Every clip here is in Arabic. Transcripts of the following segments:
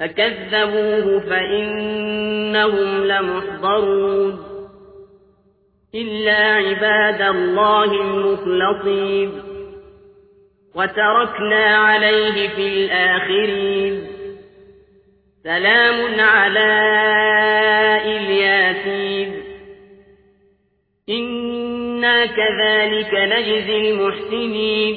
فكذبوه فإنهم لمحضرون. إلا عباد الله المخلصين. وتركنا عليه في الآخرين. سلام على إلياسين. إنا كذلك نجزي المحسنين.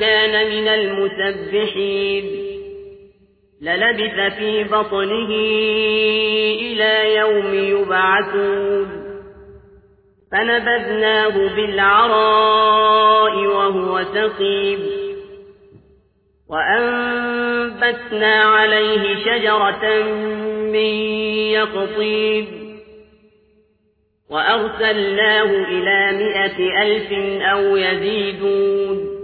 كان من المسبحين. للبث في بطنه إلى يوم يبعثون. فنبذناه بالعراء وهو سقيم. وأنبتنا عليه شجرة من يقطيب وأرسلناه إلى مائة ألف أو يزيدون.